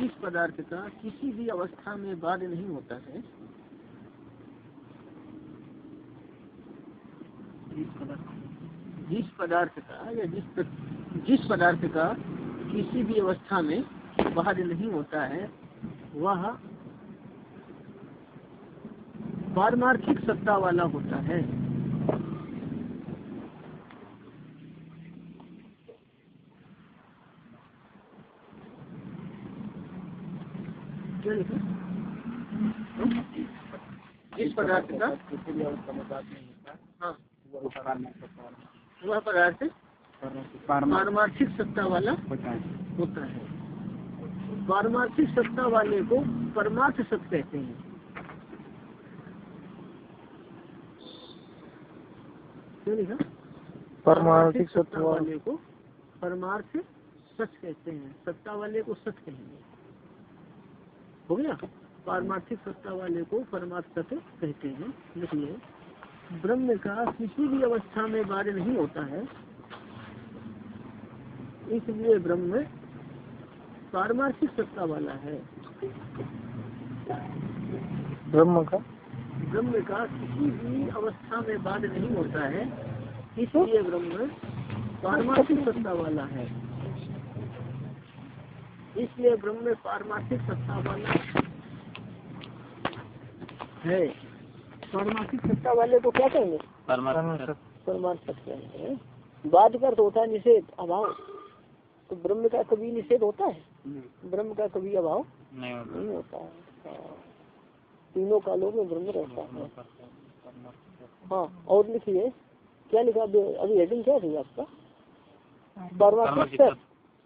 जिस पदार्थ का किसी भी अवस्था में बाद नहीं होता है। जिस पदार्थ का। या जिस जिस पदार्थ का किसी भी अवस्था में बाद नहीं होता है वह पारमार्थिक सत्ता वाला होता है क्या लिखा जिस पदार्थ का? हाँ। वह पारमार्थिक सत्ता वाला पदार्थ? पारमार्थिक सत्ता वाला? होता है। पारमार्थिक सत्ता वाले को परमार्थ सत्य कहते हैं। परमार्थिक सत्ता वाले। को परमार्थ सच कहते हैं। सत्ता वाले को सच कहेंगे। हो गया? पारमार्थिक सत्ता वाले को परमार्थ सत्य कहते हैं। देखिए ब्रह्म का किसी भी अवस्था में कार्य नहीं होता है। इसलिए ब्रह्म पारमार्थिक सत्ता वाला है। ब्रह्म का? ब्रह्म का किसी भी अवस्था में बाद नहीं होता है। इसलिए ब्रह्म पारमार्थिक सत्ता वाला है। इसलिए ब्रह्म में पारमार्थिक सत्ता वाला है। पारमार्थिक सत्ता वाले को क्या कहेंगे? परमार्थ सत्य बाद का अर्थ होता है निषेध अभाव। तो ब्रह्म का कभी निषेध होता है? ब्रह्म का कभी अभाव नहीं होता। है। हाँ। तीनों कालों में ब्रह्म रहता है। हाँ। और लिखिए। क्या लिखा? अभी अभी हेडिंग क्या थी आपका? पारमार्थिक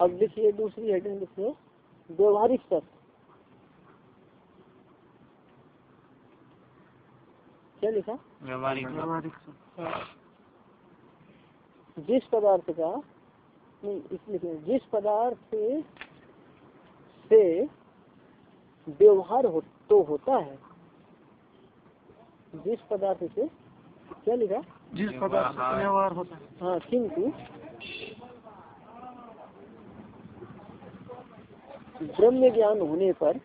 अब लिखिए दूसरी हेडिंग लिखिए। व्यवहारिक सत्य क्या लिखा? व्यवहारिक। जिस पदार्थ का नहीं इस जिस पदार्थ से व्यवहार हो तो होता है। जिस पदार्थ से क्या लिखा? जिस पदार्थ से व्यवहार होता है। हाँ किंतु ब्रह्म ज्ञान होने पर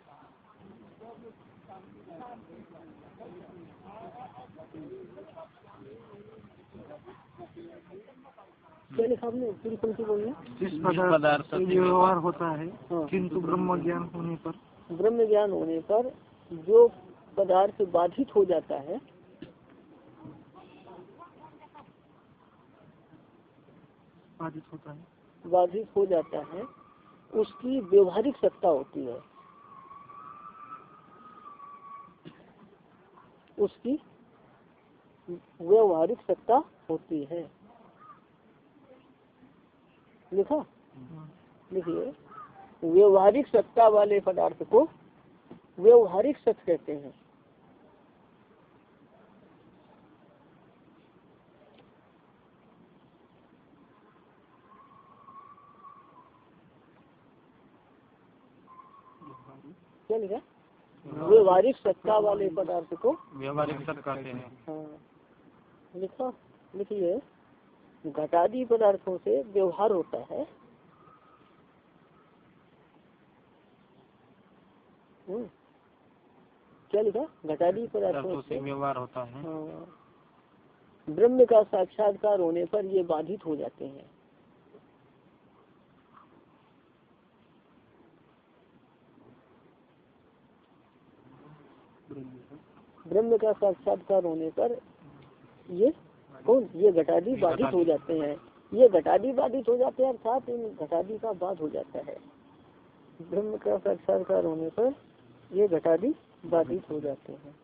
क्या लिखा आपने पूरी पंक्ति बोलना। जिस पदार्थ व्यवहार होता है हाँ। किंतु ब्रह्म ज्ञान होने पर? ब्रह्म ज्ञान होने पर जो पदार्थ बाधित हो जाता है बाधित होता है। बाधित हो जाता है उसकी व्यवहारिक सत्ता होती है। उसकी व्यवहारिक सत्ता होती है। लिखा। लिखिए। व्यवहारिक सत्ता वाले पदार्थ को व्यवहारिक सत्य कहते हैं। क्या लिखा? व्यवहारिक सत्ता वाले पदार्थ को व्यवहारिक सत्य कहते हैं। हाँ। लिखा लिखिए घटादी पदार्थों से व्यवहार होता है। हम्म, क्या लिखा? घटादी पदार्थों से। व्यवहार होता है। हाँ, ब्रह्म का साक्षात्कार होने पर ये बाधित हो जाते हैं। ब्रह्म का साक्षात्कार होने पर ये कौन? ये घटादी बाधित हो जाते हैं। ये घटादी बाधित हो जाते हैं अर्थात इन घटादी का बाध हो जाता है। ब्रह्म का साक्षात्कार होने पर ये घटादी बाधित हो जाते हैं।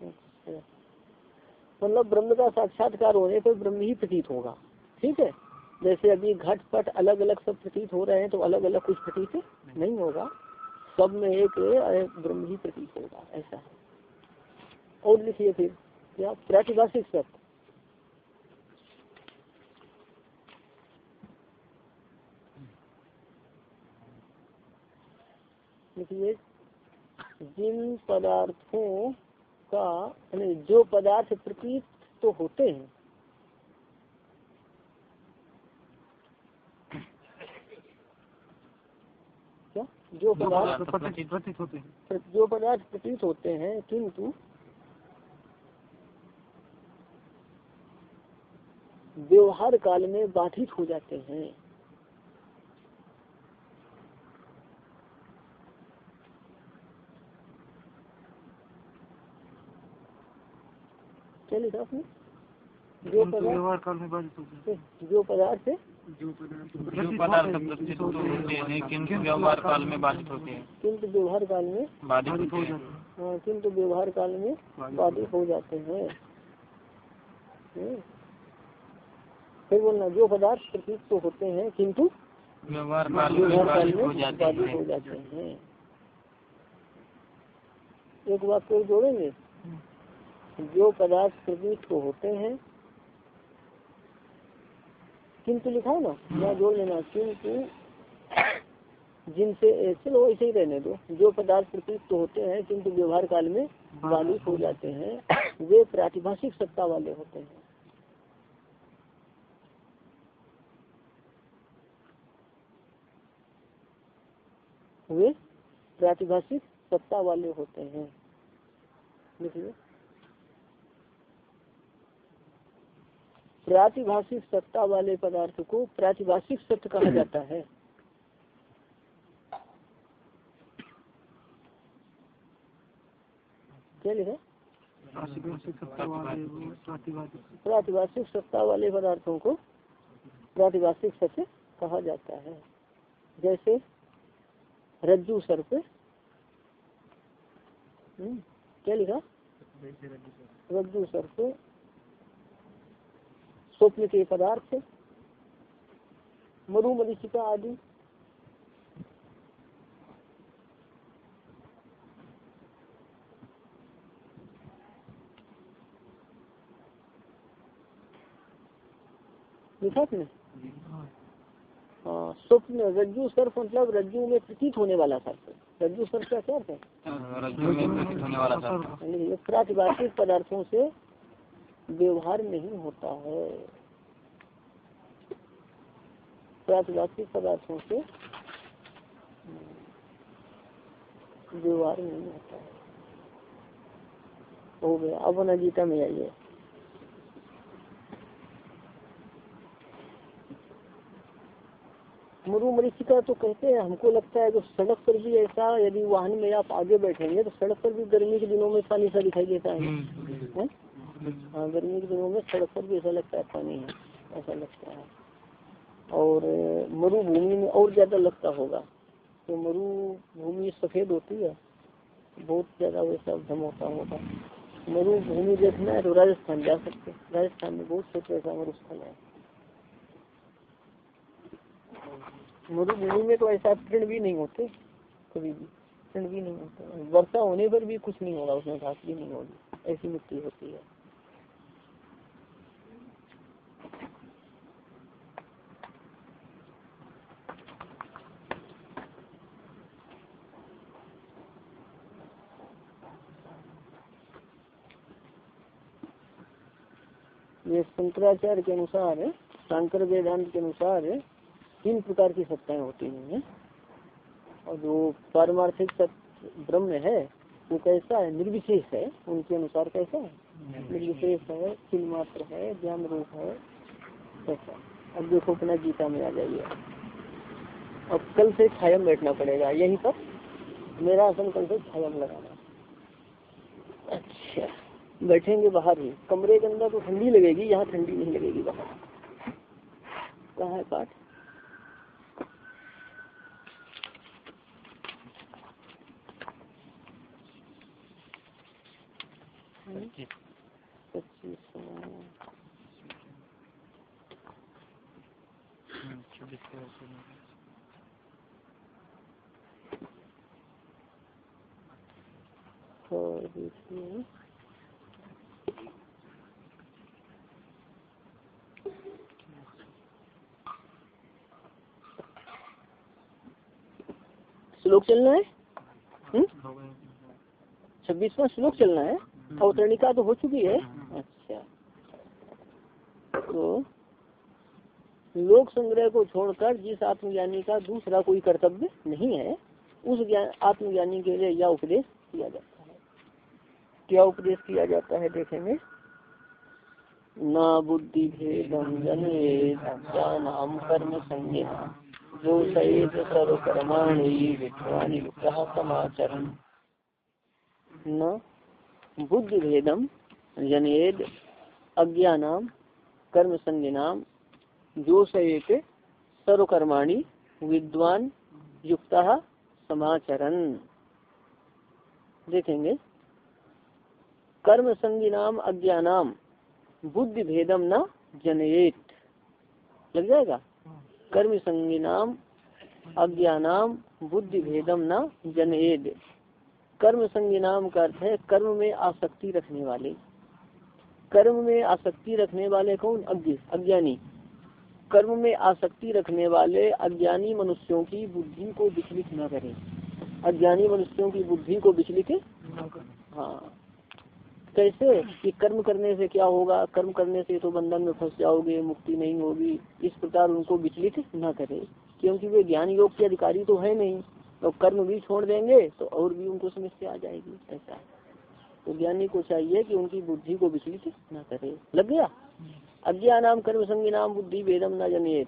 अच्छा। मतलब ब्रह्म का साक्षात्कार होने पर ब्रह्म ही प्रतीत होगा। ठीक है? जैसे अभी घट पट अलग अलग सब प्रतीत हो रहे हैं तो अलग अलग कुछ प्रतीत नहीं होगा। सब में एक ब्रह्म ही प्रतीत होगा। ऐसा और लिखिए फिर। क्या प्रातिभाषिक सत्य देखिए जिन पदार्थों का यानी जो पदार्थ प्रतीत तो होते हैं क्या? जो पदार्थ प्रतीत होते हैं। जो पदार्थ प्रतीत होते हैं किंतु व्यवहार काल में बाधित हो जाते हैं। क्या लिखा आपने? जो पदार्थ व्यवहार काल में बाधित होते हैं जो पदार्थ है? जो पदार्थ पदार्थ होते हैं किंतु व्यवहार काल में बाधित होते हैं। किंतु व्यवहार काल में बाधित बाधित हो जाते हैं। हाँ, किंतु व्यवहार काल में बाधित हो। जाते हैं। हम्म। फिर बोलना जो पदार्थ प्रतीत तो होते हैं किंतु व्यवहार में हो जाते हैं। एक बात और जोड़ेंगे? जो पदार्थ प्रतीत को होते हैं किंतु लिखा है ना यहाँ जोड़ लेना किंतु जिनसे चलो ऐसे ही रहने दो। जो पदार्थ प्रतीत तो होते हैं किंतु व्यवहार काल में बाधित हो जाते हैं वे प्रातिभाषिक सत्ता वाले होते हैं। वे प्रातिभाषिक सत्ता वाले होते हैं। प्रातिभाषिक सत्ता वाले पदार्थ को प्रातिभाषिक सत्य कहा जाता है। क्या लिखा? प्रातिभाषिक सत्ता वाले पदार्थों को प्रातिभाषिक सत्य कहा जाता है। जैसे रज्जु सर्प हम्म, क्या लिखा? रज्जु सर्प स्वप्न के पदार्थ मरु मरीचिका आदि। लिखा आपने? हाँ। स्वप्न रज्जु सर्प मतलब रज्जु में प्रतीत होने वाला सर्फ रज्जु सर्फ का क्या अर्थ है रज्जु में प्रतीत होने वाला सर्प यानी ये प्रातिभाषिक पदार्थों से व्यवहार नहीं होता है। प्रातिभाषिक पदार्थों से व्यवहार नहीं होता है। हो गया। अब गीता में आइए। मरु मरीचिका तो कहते हैं हमको लगता है कि सड़क पर भी ऐसा यदि वाहन में आप आगे बैठेंगे तो सड़क पर भी गर्मी के दिनों में पानी सा दिखाई देता है। हाँ गर्मी के दिनों में सड़क पर भी ऐसा लगता है पानी है ऐसा लगता है। और मरुभूमि में और ज़्यादा लगता होगा। तो मरुभूमि सफ़ेद होती है बहुत ज़्यादा वैसा भ्रम होता होगा। मरुभूमि देखना है तो राजस्थान जा सकते राजस्थान में बहुत छोटे ऐसा मरुस्थल है। मरुभूमि में तो ऐसा तृण भी नहीं होते, कभी भी। तृण भी नहीं होते। वर्षा होने पर भी कुछ नहीं होगा, उसमें घास भी नहीं होगी। ऐसी मिट्टी होती है। ये शंकराचार्य के अनुसार, शंकर वेदांत के अनुसार तीन प्रकार की सत्ताएँ होती हैं और जो पारमार्थिक सत्य ब्रह्म है वो कैसा है? निर्विशेष है उनके अनुसार कैसा है? निर्विशेष। है चिन्ह मात्र है ज्ञान रूप है ऐसा अब देखो अपना गीता में आ जाइए। अब कल से छायम बैठना पड़ेगा यहीं पर। मेरा आसन कल से छायम लगाना। अच्छा बैठेंगे बाहर ही। कमरे के अंदर तो ठंडी लगेगी यहाँ ठंडी नहीं लगेगी बाहर। कहाँ है पाठ? पच्चीस देखिए श्लोक चलना है? हम्म? छब्बीसवा श्लोक चलना है? अवतरणिका तो हो चुकी है। अच्छा। तो लोक संग्रह को छोड़कर जिस आत्मज्ञानी का दूसरा कोई कर्तव्य नहीं है उस ज्ञान आत्मज्ञानी के लिए यह उपदेश किया जाता है। क्या उपदेश किया जाता है देखेंगे? न बुद्धि भेदम कर्म संज्ञा जो सहित सर्व कर्माणी विद्वानी समाचरण न बुद्धि भेदम जनेद अज्ञानाम कर्म संज्ञानाम जो सहित सर्वकर्माणी विद्वान युक्त समाचरण देखेंगे। कर्म संज्ञानाम अज्ञानाम बुद्धि भेदम न जनयेत लग जाएगा? कर्म संज्ञानाम अज्ञानाम बुद्धि भेदम न जनयेद कर्म संज्ञानाम का अर्थ है कर्म में आसक्ति रखने वाले। कर्म में आसक्ति रखने वाले कौन? अज्ञानी। कर्म में आसक्ति रखने वाले अज्ञानी मनुष्यों की बुद्धि को विचलित न करें। अज्ञानी मनुष्यों की बुद्धि को विचलित हाँ। कैसे? कि कर्म करने से क्या होगा? कर्म करने से तो बंधन में फंस जाओगे, मुक्ति नहीं होगी। इस प्रकार उनको विचलित न करे। क्योंकि वे ज्ञान योग के अधिकारी तो है नहीं। तो कर्म भी छोड़ देंगे तो और भी उनको समस्या आ जाएगी ऐसा तो ज्ञानी को चाहिए कि उनकी बुद्धि को विचलित न करे। लग गया? अज्ञानाम कर्म संगी नाम बुद्धि वेदम न जनिए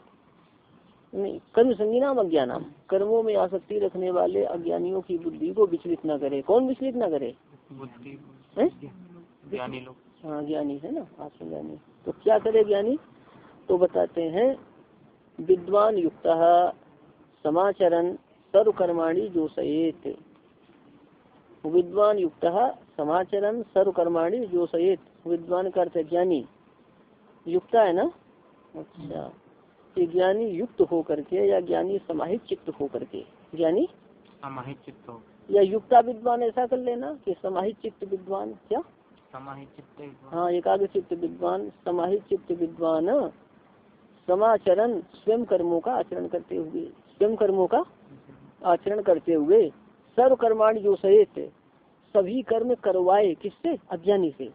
नहीं कर्म संगी नाम अज्ञानाम। कर्मों में आसक्ति रखने वाले अज्ञानियों की बुद्धि को विचलित न करे। कौन विचलित न करे? ज्ञानी लोग। हाँ ज्ञानी है ना आत्मज्ञानी। तो क्या करे ज्ञानी? तो बताते हैं विद्वान युक्त समाचरण सर्वकर्माणी जो सहित विद्वान युक्त समाचरण सर्वकर्माणी जो सहित विद्वान का अर्थ ज्ञानी। युक्त है ना? अच्छा। कि ज्ञानी युक्त हो करके या ज्ञानी समाहित चित्त हो करके ज्ञानी? समाहित चित्त हो। या युक्ता विद्वान ऐसा कर लेना कि समाहित चित्त विद्वान क्या? समाहित चित्त हाँ एकाग्र चित्त विद्वान समाहित चित्त विद्वान समाचरण स्वयं कर्मों का आचरण करते हुए। स्वयं कर्मों का? आचरण करते हुए सर्व कर्माण जो सहित सभी कर्म करवाए किससे? अज्ञानी से।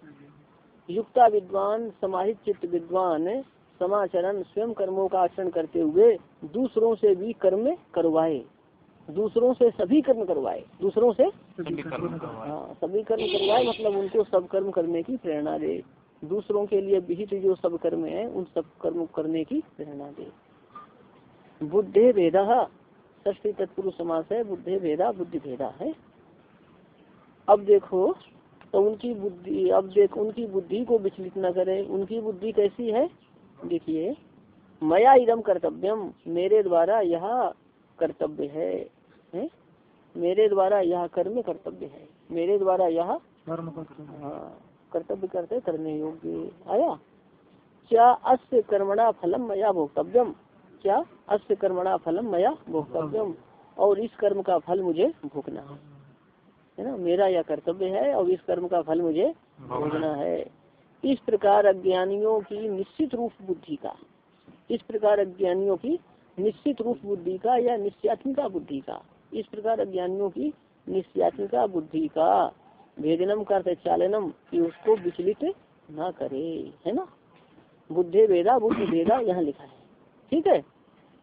युक्ता विद्वान समाहित चित्त विद्वान समाचरण स्वयं कर्मों का आचरण करते हुए दूसरों से भी कर्म करवाए। दूसरों से सभी कर्म करवाए। दूसरों से? सभी कर्म करवाए। हाँ सभी कर्म करवाए मतलब उनको सब कर्म करने की प्रेरणा दे। दूसरों के लिए विहित जो सब कर्म है उन सब कर्म करने की प्रेरणा दे। बुद्धे भेदा ष्टी तत्पुरुष समास है बुद्धे भेदा बुद्धि भेदा है। अब देखो तो उनकी बुद्धि अब देख उनकी बुद्धि को विचलित न करे। उनकी बुद्धि कैसी है? देखिए मया इदम कर्तव्यम मेरे द्वारा यह कर्तव्य है, है? मेरे द्वारा यह कर्म कर्तव्य है। मेरे द्वारा यह कर्म करते हाँ कर्तव्य करते करने योग्य। आया? क्या अस्य कर्मणा फलम मया भोक्तव्यम? क्या? अस्य कर्मणा फलम मया भोक्तव्यम। और इस कर्म का फल मुझे भोगना है। है ना? मेरा यह कर्तव्य है और इस कर्म का फल मुझे भोगना है। इस प्रकार अज्ञानियों की निश्चित रूप बुद्धि का, इस प्रकार अज्ञानियों की निश्चित रूप बुद्धि का या निश्चयात्मिका बुद्धि का, इस प्रकार अज्ञानियों की निश्चयात्मिका बुद्धि का भेदनम करते चालनम कि उसको विचलित ना करे। है ना? बुद्धे वेदा, बुद्धि वेदा यहाँ लिखा है। ठीक है?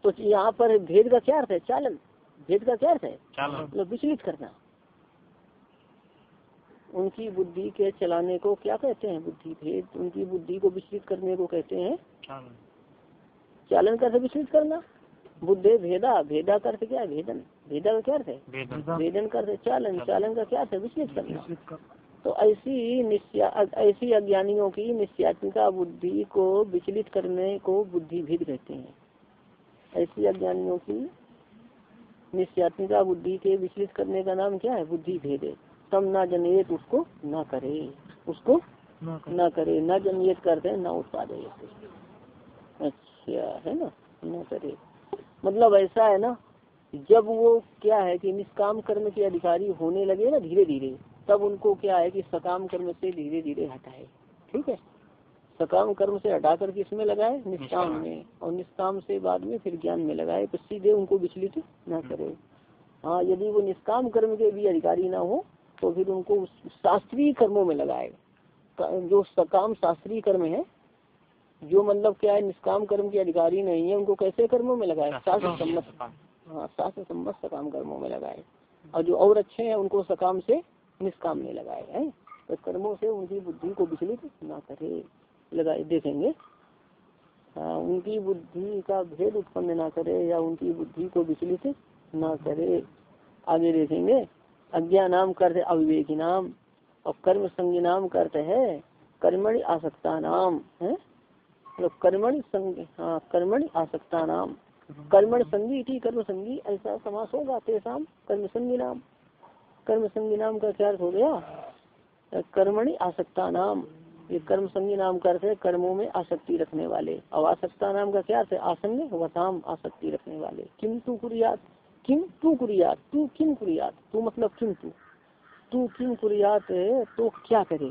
तो यहाँ पर भेद का क्या अर्थ है? चालन। भेद का क्या अर्थ है? मतलब विचलित करना। उनकी बुद्धि के चलाने को क्या कहते हैं बुद्धि? भेद। उनकी बुद्धि को विचलित करने को कहते हैं चालन। चालन का विचलित करना। बुद्धे भेदा। भेदा का अर्थ क्या है? भेदन। भेदा का क्या अर्थ है? भेदन। वेदन का अर्थ चालन। चालन। का क्या अर्थ है? विचलित करना। तो ऐसी निश्चया ऐसी अज्ञानियों की निश्चयात्मिका बुद्धि को विचलित करने को बुद्धि भेद कहते हैं। ऐसी अज्ञानियों की निश्चयात्मिका बुद्धि के विचलित करने का नाम क्या है? बुद्धि भेद। है तम ना जनियत उसको ना करे। उसको न करे। न जनियत करते ना उत्पादय अच्छा है ना? न करे। मतलब ऐसा है ना जब वो क्या है कि निष्काम कर्म के अधिकारी होने लगे ना धीरे धीरे तब उनको क्या है कि सकाम कर्म से धीरे धीरे हटाए। ठीक है? सकाम कर्म से हटा कर किसमें लगाए निष्काम में। और निष्काम से बाद में फिर ज्ञान में लगाए तो सीधे उनको विचलित न करे। हाँ यदि वो निष्काम कर्म के भी अधिकारी ना हो तो फिर उनको शास्त्रीय कर्मों में लगाए। जो सकाम शास्त्रीय कर्म है जो मतलब क्या है निष्काम कर्म के अधिकारी नहीं है उनको कैसे कर्मों में लगाए? शास्त्र सम्मत हाँ शास्त्र सम्मत सकाम कर्मों में लगाए। और जो और अच्छे हैं उनको सकाम से निष्काम में लगाए हैं। तो कर्मों से उनकी बुद्धि को विचलित ना करे। लगाए देखेंगे। हाँ उनकी बुद्धि का भेद उत्पन्न ना करे या उनकी बुद्धि को विचलित ना करे, आगे देखेंगे। अज्ञा नाम करते अविवेकी नाम, और कर्म संज्ञ नाम करते है, कर्मणि आसक्ता नाम, है? मतलब कर्मणि संग हाँ कर्मणि आसक्ता नाम। कर्मण संगी थी कर्म संगी, ऐसा समास होगा तेसाम कर्म संगी नाम। कर्म संगी नाम का क्या अर्थ हो गया? कर्मणि आसक्ता नाम। ये कर्म संगी नाम करते कर्मों में आसक्ति रखने वाले। और आसक्ता नाम का क्या अर्थ है? आसंग वताम आसक्ति रखने वाले। किम तू कुरियात? किम तू कुरियात? तू किम कुरियात? तू मतलब किम तू? तू किम कुरियात तो क्या करे?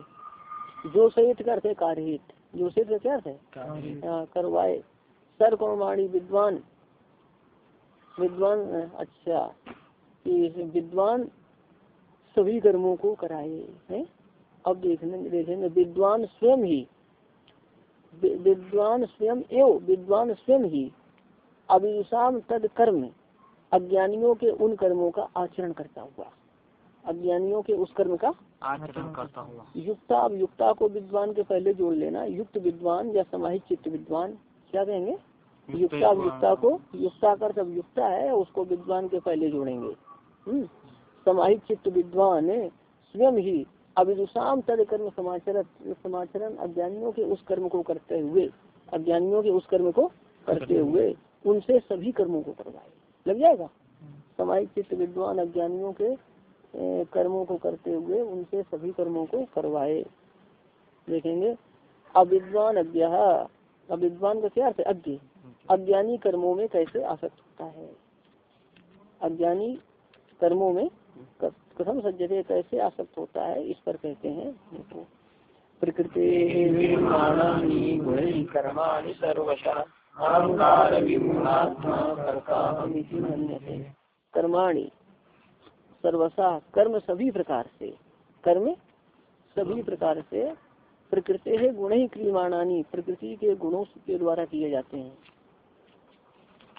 जो सहित करते कार्यहित जो सहित का क्या अर्थ है? हाँ, करवाए। सर्वकर्माणी विद्वान। विद्वान अच्छा विद्वान सभी कर्मों को कराए हैं? अब देखने देखेंगे विद्वान स्वयं ही। विद्वान स्वयं एवं विद्वान स्वयं ही। अभिषाम तद कर्म अज्ञानियों के उन कर्मों का आचरण करता हुआ। अज्ञानियों के उस कर्म का आचरण करता हुआ। युक्ता अब युक्ता को विद्वान के पहले जोड़ लेना। युक्त विद्वान या समाहित चित्त विद्वान क्या कहेंगे? युक्ता अब युक्ता को युक्ता कर जब युक्ता है उसको विद्वान के पहले जोड़ेंगे। हम्म। समाहित चित्त विद्वान स्वयं ही। अविदुषाम तद कर्म समाचरण समाचरण अज्ञानियों के उस कर्म को करते हुए अज्ञानियों के उस कर्म को करते हुए उनसे सभी कर्मों को करवाए। लग जाएगा? समाहित चित्त विद्वान अज्ञानियों के कर्मों को करते हुए उनसे सभी कर्मों को करवाए। देखेंगे। अविद्वान अज्ञा अविद्वान का क्या अर्थ है? अज्ञ। अज्ञानी कर्मों में कैसे आसक्त होता है? अज्ञानी कर्मों में क- कथम सज्जते कैसे आसक्त होता है इस पर कहते हैं देखो प्रकृति कर्माणि सर्वसा कर्म सभी प्रकार से। कर्म सभी प्रकार से प्रकृति है गुण ही क्रियमाणानी। प्रकृति के गुणों के द्वारा किए जाते हैं।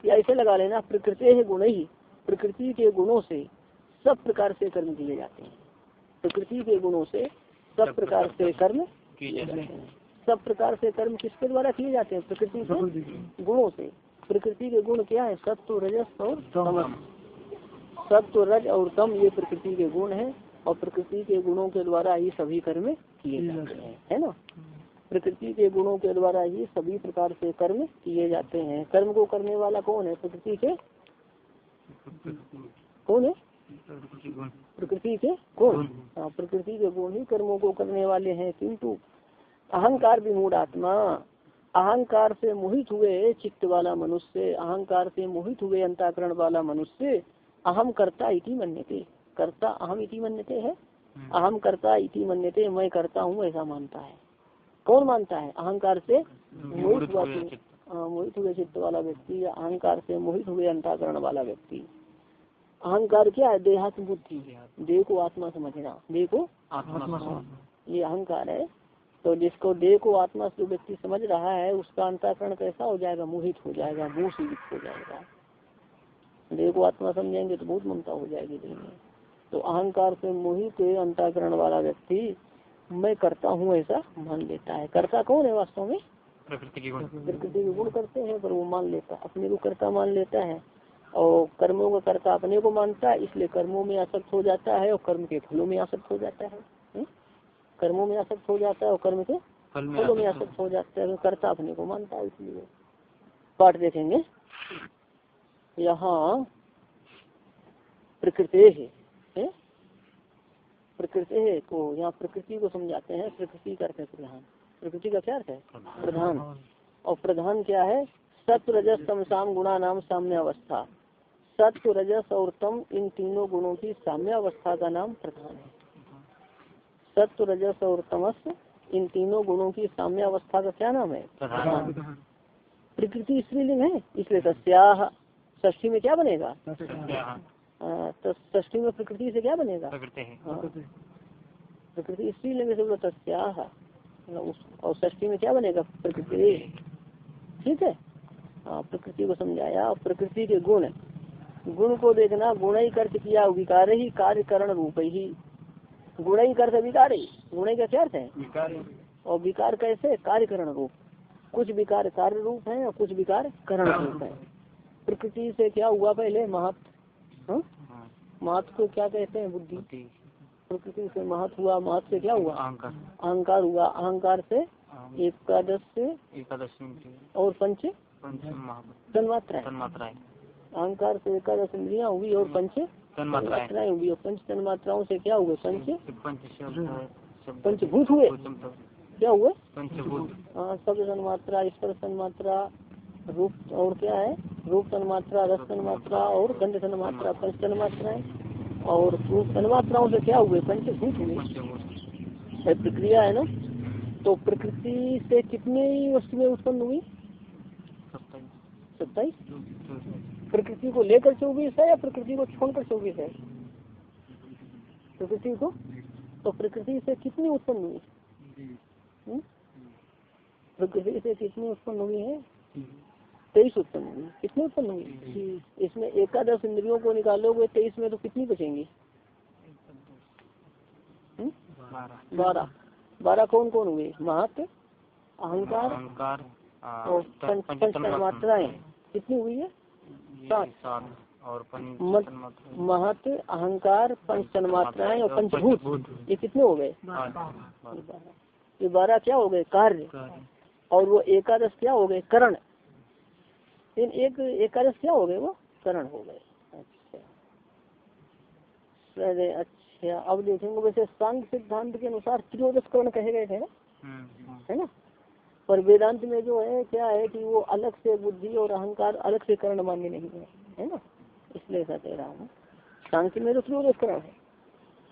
या ऐसे लगा लेना प्रकृति है गुण। ही प्रकृति के गुणों से सब प्रकार से कर्म किए जाते हैं। प्रकृति के गुणों से सब प्रकार से कर्म किए जाते हैं। सब प्रकार से कर्म किसके द्वारा किए जाते हैं? प्रकृति से गुणों से। प्रकृति के गुण क्या है? सत्व रजस और तमस सत्व रज और तम ये प्रकृति के गुण हैं और प्रकृति के गुणों के द्वारा ही सभी कर्म किए जाते हैं। है। ना? प्रकृति के गुणों के द्वारा ही सभी प्रकार से कर्म किए जाते हैं। कर्म को करने वाला कौन है? प्रकृति के। कौन है? प्रकृति के गुण। हाँ प्रकृति के गुण ही कर्मों को करने वाले हैं किंतु अहंकार विमूढ़ आत्मा। अहंकार से मोहित हुए चित्त वाला मनुष्य अहंकार से मोहित हुए अंताकरण वाला मनुष्य अहम करता इति मन्यते। करता अहम इति मन्यते है। अहम करता इति मन्यते मैं करता हूँ ऐसा मानता है। कौन मानता है? अहंकार से मोहित हुआ हाँ, मोहित हुए चित्त वाला व्यक्ति या अहंकार से मोहित हुए अंताकरण वाला व्यक्ति। अहंकार क्या है? देहात्म बुद्धि। देह को आत्मा समझना। देह को आत्मा ये अहंकार है। तो जिसको देह को आत्मा से जो व्यक्ति समझ रहा है उसका अंताकरण कैसा हो जाएगा? मोहित हो जाएगा मोह से युक्त हो जाएगा। देह को आत्मा समझेंगे तो बहुत ममता हो जाएगी देह में। तो अहंकार से मोहित अंताकरण वाला व्यक्ति मैं करता हूँ ऐसा मान लेता है। करता कौन है वास्तव में? प्रकृति के गुण। प्रकृति के गुण करते हैं पर वो मान लेता अपने को कर्ता मान लेता है। और कर्मों का कर्ता अपने को मानता है इसलिए कर्मों में आसक्त हो जाता है और कर्म के फलों में आसक्त हो जाता है। हम्म? कर्मों में आसक्त हो जाता है और कर्म के फलों में आसक्त हो जाता है कर्ता अपने को मानता है इसलिए। पाठ देखेंगे। यहाँ प्रकृति है? प्रकृति है तो यहाँ प्रकृति को समझाते हैं प्रकृति का अर्थ है प्रधान। प्रकृति का क्या अर्थ है? प्रधान। और प्रधान क्या है? सत्व रजस तम साम गुणा नाम साम्य अवस्था। सत्व रजस और तम इन तीनों गुणों की साम्य अवस्था का नाम प्रधान है। सत्व रजस और तमस इन तीनों गुणों की साम्य अवस्था का क्या नाम है? प्रधान। प्रकृति स्त्रीलिंग है इसलिए तस्याह ष्ठी में क्या बनेगा? तो ष्ठी में प्रकृति से क्या बनेगा? प्रकृति है। स्त्रीलिंग से बोला तस्याह और ष्ठी में क्या बनेगा? प्रकृति। ठीक है? हाँ प्रकृति को समझाया। और प्रकृति के गुण गुण को देखना गुण ही कर्त किया विकार ही कार्य करण रूप ही। गुण ही कर्त विकार ही। गुण का क्या अर्थ है? और विकार कैसे? कार्यकरण रूप। कुछ विकार कार्य रूप है और कुछ विकार करण रूप है। प्रकृति से क्या हुआ पहले? महत्व। हाँ? महत्व को क्या कहते हैं बुद्धि? प्रकृति से महत्व हुआ महत्व से क्या हुआ? अहंकार। अहंकार हुआ। अहंकार से एकादश से एकादश और पंच? तन्मात्राएँ। अहंकार से एकादश इंद्रिया हुई और पंच तन्मात्राएँ। हुई और पंच तन्मात्राओं से क्या हुए? पंच पंच शब्द शब्द पंचभूत हुए। क्या हुए? पंचभूत। हाँ शब्द तन्मात्रा स्पर्श तन्मात्रा रूप और क्या है? रूप तन्मात्रा रस तन्मात्रा और गंध तन्मात्रा पंच तन्मात्राएँ। और रूप तन्मात्राओं से क्या हुए? पंचभूत हुए। प्रक्रिया है ना? तो प्रकृति से कितनी वस्तुएँ उत्पन्न हुई? सत्ताईस। प्रकृति को लेकर चौबीस है या प्रकृति को छोड़कर चौबीस है? प्रकृति को? तो प्रकृति से कितनी उत्पन्न हुई? हम्म? प्रकृति से कितनी उत्पन्न हुई है? तेईस उत्पन्न हुई। कितनी उत्पन्न हुई? इसमें एकादश इंद्रियों को निकालोगे तेईस में तो कितनी बचेंगी? हम्म? बारह। बारह कौन कौन हुए? महत्व अहंकार अहंकार और पंच कितनी हुई है? और। महत्व अहंकार पंच तन्मात्राएँ और पंचभूत। ये कितने हो गए? ये बारह क्या हो गए? कार्य। और वो एकादश क्या हो गए? करण। इन एक एकादश क्या हो गए वो? करण हो गए। अच्छा। अरे अच्छा। अब देखेंगे वैसे सांग सिद्धांत के अनुसार त्रियोदश करण कहे गए थे ना? हम्म, हम्म। है ना? पर वेदांत में जो है क्या है कि वो अलग से बुद्धि और अहंकार अलग से करण मान्य नहीं है है ना? इसलिए ऐसा कह रहा हूँ। शांति में तो त्रियोदश करण है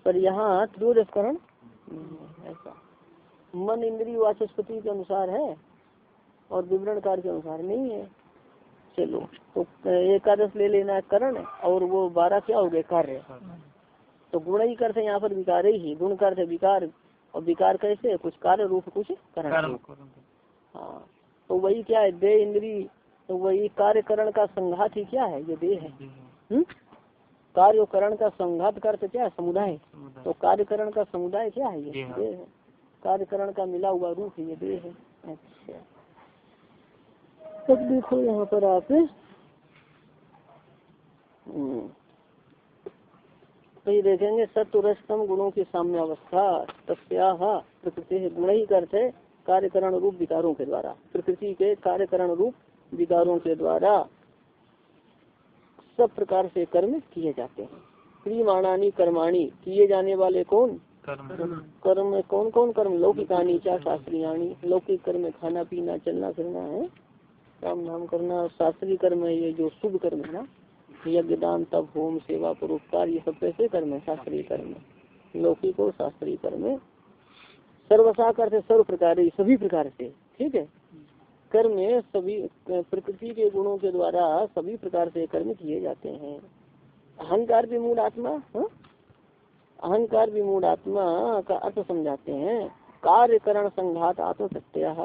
पर यहाँ त्रियोदश करण नहीं है, ऐसा। मन इंद्रिय वाचस्पति के अनुसार है और विवरण कार्य के अनुसार नहीं है। चलो तो एकादश ले लेना करण और वो बारह क्या हो गए? कार्य। तो गुण ही करते यहाँ पर विकार ही। गुण करते विकार और विकार कैसे? कुछ कार्य रूप कुछ करण। हाँ तो वही क्या है? दे इंद्री तो वही कार्यकरण का संघात ही क्या है? ये देह है। हम्म? कार्य करण का संघात करते क्या है? समुदाय। तो कार्यकरण का समुदाय क्या है? ये देह। देह है। कार्यकरण का मिला हुआ रूप ये देह है। अच्छा। तब देखो यहाँ पर आप। हम्म, तो ये देखेंगे सत्वरस्तम गुणों की साम्य अवस्था तस्या प्रकृति गुण ही करते। कार्यकरण रूप विकारों के द्वारा प्रकृति के कार्यकरण रूप विकारों के द्वारा सब प्रकार से कर्म किए जाते हैं। क्रियमाणानी कर्माणी किए जाने वाले कौन? कर्म। कर्म कौन कौन कर्म? लौकिकानी चा शास्त्रीयाणी लौकिक कर्म खाना पीना चलना फिरना है? काम नाम करना और शास्त्रीय कर्म है ये जो शुभ कर्म है ना? यज्ञ दान तप होम सेवा परोपकार ये सब कैसे कर्म है शास्त्रीय कर्म लौकिक और शास्त्रीय कर्म सर्वसा करते सर्व प्रकार सभी प्रकार से ठीक है? कर्म में सभी प्रकृति के गुणों के द्वारा सभी प्रकार से कर्म किए जाते हैं। अहंकार विमूढ़ आत्मा हाँ? अहंकार विमूढ़ आत्मा का अर्थ समझाते हैं। कार्यकरण संघात आत्म सत्य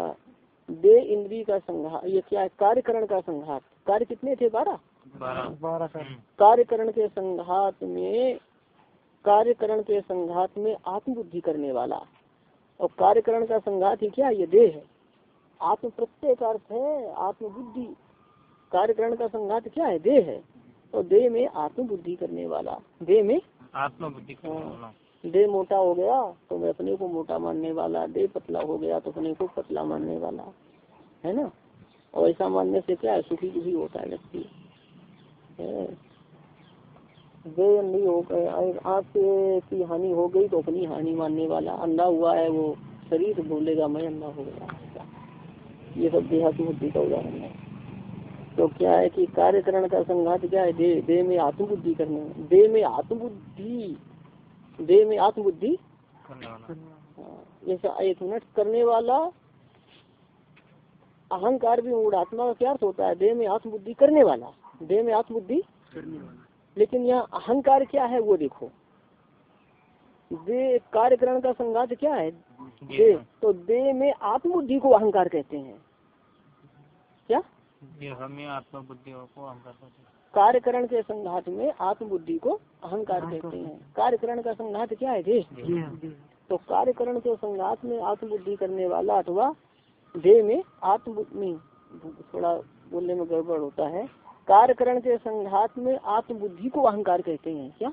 दे इंद्री का संघात ये क्या है? कार्यकरण का संघात। कार्य कितने थे? बारह? बारह। बारह हम्म, कार्यकरण के संघात में कार्यकरण के संघात में आत्मबुद्धि करने वाला। और कार्यकरण का संघात ही क्या? ये देह है। आत्म प्रत्यय का अर्थ है आत्मबुद्धि। कार्यकरण का संघात क्या है? देह है। और देह में आत्मबुद्धि करने वाला। देह में? आत्मबुद्धि दे मोटा हो गया तो मैं अपने को मोटा मानने वाला। देह पतला हो गया तो अपने को पतला मानने वाला। है ना? और ऐसा मानने से क्या है? सुखी दुखी होता है व्यक्ति। देह नहीं हो आँख की हानि हो गई तो अपनी हानि मानने वाला अंधा हुआ है वो। शरीर बोलेगा मैं अंधा हो गया ये सब देहाती बुद्धि का उदाहरण है। तो क्या है कि कार्यकरण का संघात क्या है? देह देह में आत्मबुद्धि करना देह में आत्मबुद्धि देह में आत्मबुद्धि वाला हाँ, जैसा एक मिनट करने वाला अहंकार भी मूड आत्मा का क्या अर्थ होता है? देह में आत्मबुद्धि करने वाला। देह में आत्मबुद्धि करने वाला। लेकिन यहाँ अहंकार क्या है वो देखो। देह कार्यकरण का संघात क्या है? दे। तो देह में आत्मबुद्धि को अहंकार कहते हैं। क्या? हमें आत्मबुद्धि को अहंकार। कार्यकरण के संघात में आत्मबुद्धि को अहंकार कहते हैं। कार्यकरण का संघात क्या है? है तो कार्यकरण के संघात में आत्मबुद्धि करने वाला अथवा दे में आत्मबुद्धि थोड़ा बोलने में गड़बड़ होता है। कार्यकरण के संघात में आत्मबुद्धि को अहंकार कहते हैं क्या?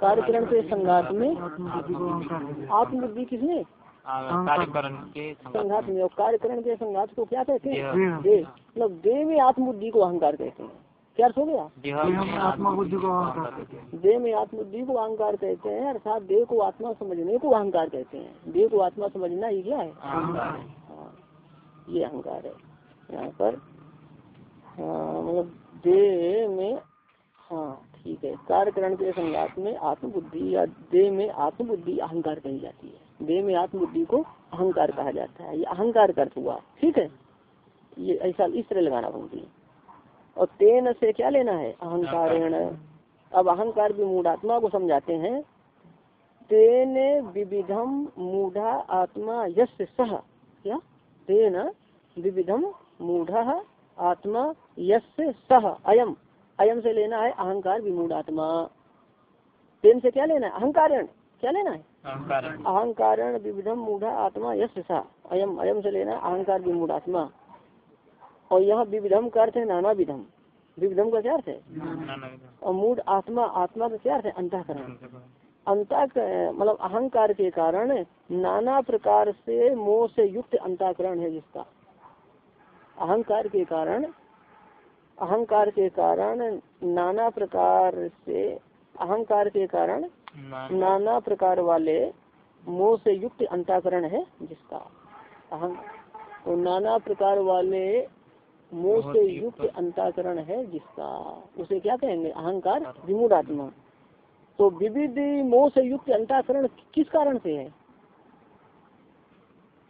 कार्यकरण के संघात में आत्मबुद्धि को अहंकार कहते हैं। किसने कार्यकरण के संघात में। और कार्यकरण के संघात को क्या कहते हैं? देह। देह। मतलब देह में आत्मबुद्धि को अहंकार कहते हैं। क्या अर्थ हो गया? देह में आत्मबुद्धि को अहंकार कहते हैं। में आत्मबुद्धि को अहंकार कहते हैं अर्थात देह को आत्मा समझने को अहंकार कहते हैं। देह को आत्मा समझना ये क्या है? अहंकार। है। हाँ, ये अहंकार है। यहाँ पर हाँ, मतलब देह में हाँ ठीक है। कार्यकरण के संघात में आत्मबुद्धि या देह में आत्मबुद्धि अहंकार कही जाती है। देह में आत्मबुद्धि को अहंकार कहा जाता है। ये अहंकार कर हुआ ठीक है? ये ऐसा इस तरह लगाना पंक्ति और तेन से क्या लेना है? अहंकारेण। अब अहंकार भी मूढ़ात्मा को समझाते हैं। तेन विविधम मूढ़ा आत्मा यश सह क्या? तेन विविधम मूढ़ आत्मा यश सह अयम। अयम से लेना है अहंकार विमूढ़ आत्मा। तेन से क्या लेना है? अहंकारण। क्या लेना है? अहंकार अहंकारण विविधम मूढ़ा आत्मा यश सा अयम। अयम से लेना है अहंकार विमूढ़ आत्मा। और यहाँ विविधम का अर्थ है नाना विधम विविधम का क्या अर्थ है? और मूढ़ आत्मा आत्मा का क्या अर्थ है? अंतःकरण। अंता मतलब अहंकार के कारण नाना प्रकार से मोह से युक्त अंताकरण है जिसका। अहंकार के कारण अहंकार के कारण नाना प्रकार से अहंकार के कारण नाना। प्रकार वाले मोह से युक्त अंताकरण है जिसका अहं तो नाना प्रकार वाले मोह से युक्त अंताकरण है जिसका उसे क्या कहेंगे? अहंकार विमूढ़ आत्मा तो विविध मोह से युक्त अंताकरण किस कारण से है?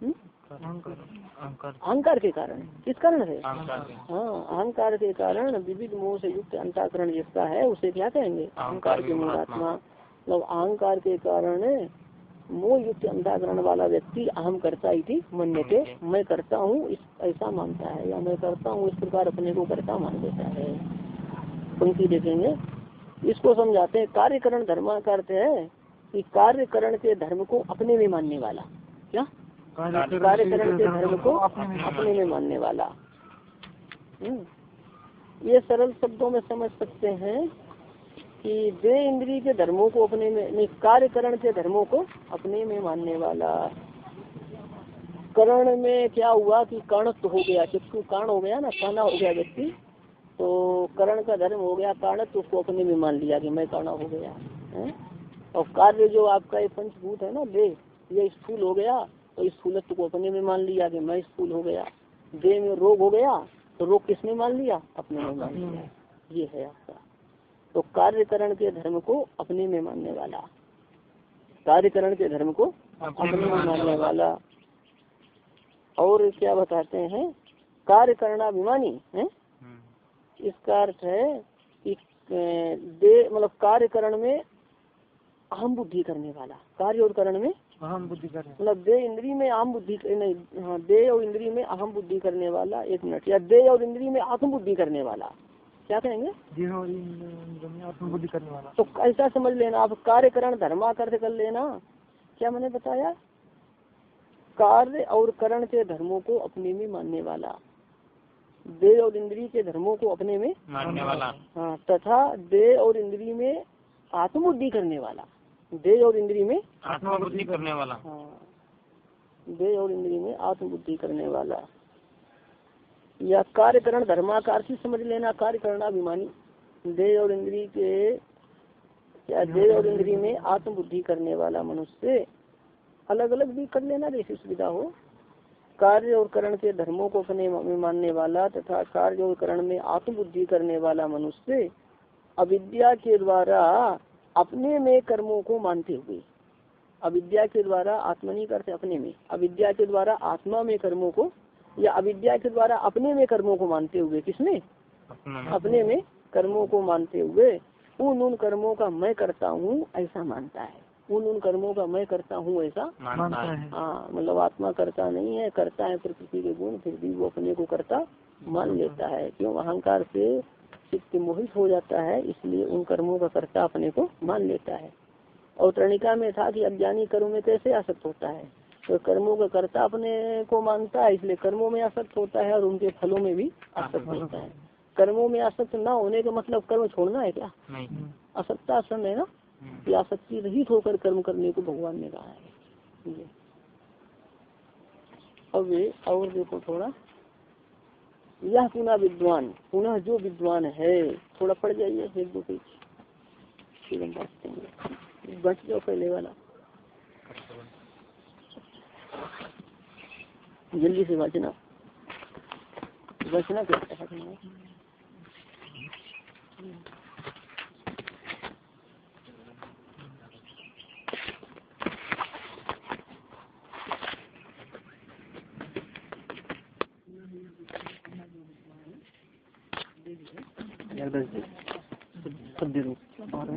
हम्म? अहंकार के कारण। किस कारण है। हाँ अहंकार के कारण विविध मोह से युक्त अंताकरण जिसका है उसे क्या कहेंगे? अहंकार के मूलात्मा। मतलब अहंकार के कारण मोह युक्त अंताकरण वाला व्यक्ति अहम करता इति मन्यते मैं करता हूँ इस ऐसा मानता है या मैं करता हूँ इस प्रकार अपने को करता मान लेता है। पंक्ति देखेंगे। इसको समझाते हैं कार्यकरण धर्म का अर्थ है कि कार्यकरण के धर्म को अपने में मानने वाला। क्या? कार्यकरण के धर्म को अपने में मानने वाला हम्म। ये सरल शब्दों में समझ सकते हैं कि दे इंद्रिय के धर्मों को अपने में, नहीं, कार्यकरण के धर्मों को अपने में मानने वाला करण में क्या हुआ कि कर्णत्व हो गया चक्षु कर्ण हो गया ना काना हो गया व्यक्ति तो करण का धर्म हो गया कारणत्व उसको अपने में मान लिया कि मैं काना हो गया, है? और कार्य जो आपका ये पंचभूत है ना देह ये स्थूल हो गया तो इस स्थूलत्व को अपने में मान लिया कि मैं स्थूल हो गया। देह में रोग हो गया तो रोग किसने मान लिया? अपने में मान लिया। ये है आपका। तो कार्यकरण के धर्म को अपने में मानने वाला। कार्यकरण के धर्म को अपने में मानने वाला। और क्या बताते हैं? कार्य करणाभिमानी है? हम्म। इसका अर्थ है कि दे मतलब कार्यकरण में अहम बुद्धि करने वाला। कार्य और करण में अहम बुद्धि मतलब दे इंद्री में आम बुद्धि नहीं हाँ दे और इंद्री में अहम बुद्धि करने वाला एक मिनट या दे और इंद्री में आत्म बुद्धि करने वाला। क्या कहेंगे? देह और इंद्र में आत्मबुद्धि करने वाला। तो ऐसा समझ लेना आप कार्यकरण धर्माकर्थ कर लेना। क्या मैंने बताया? कार्य और करण के धर्मों को अपने में मानने वाला। देह और इंद्री के धर्मों को अपने में मानने वाला। हाँ तथा देह और इंद्री में आत्मबुद्धि करने वाला। देह और इंद्री में आत्मबुद्धि करने वाला। हाँ। देह और इंद्री में आत्मबुद्धि करने वाला। या कार्यकरण धर्माकार से समझ लेना कार्य करणाभिमानी देह और इंद्री के या देह और इंद्री में आत्मबुद्धि करने वाला मनुष्य अलग अलग भी कर लेना जैसी सुविधा हो। कार्य और करण के धर्मों को अपने में मानने वाला तथा कार्य और करण में आत्मबुद्धि करने वाला मनुष्य अविद्या के द्वारा अपने में कर्मों को मानते हुए। अविद्या के द्वारा आत्मनि करते अपने में। अविद्या के द्वारा आत्मा में कर्मों को या अविद्या के द्वारा अपने में कर्मों को मानते हुए किसमें? अपने में। कर्मों को मानते हुए। उन उन कर्मों का मैं करता हूँ ऐसा मानता है। उन उन कर्मों का मैं करता हूँ ऐसा है। है। हाँ मतलब आत्मा करता नहीं है करता है प्रकृति के गुण फिर भी वो अपने को करता मान लेता है। क्यों? अहंकार से चित्त मोहित हो जाता है इसलिए उन कर्मों का कर्ता अपने को मान लेता है। और तरणिका में था कि अज्ञानी कर्म में कैसे आसक्त होता है? तो कर्मों का कर्ता अपने को मानता है इसलिए कर्मों में आसक्त होता है और उनके फलों में भी आसक्त होता है। कर्मों में आसक्त ना होने का मतलब कर्म छोड़ना है क्या? असक्ता आसन है ना? कि आसक्ति रहित होकर कर्म करने को भगवान ने कहा है। अब ये और देखो थोड़ा। यह पुनः विद्वान, पुनः जो विद्वान है, थोड़ा पढ़ जाइए, एक दो पेज। फिर हम बात करेंगे। बच जाओ पहले वाला। जल्दी से बचना बचना कैसे है? शब्द रूप और